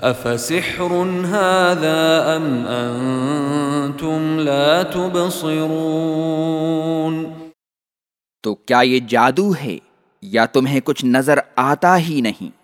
افسحر هذا ام انتم لا تبصرون تو کیا یہ جادو ہے یا تمہیں کچھ نظر آتا ہی نہیں؟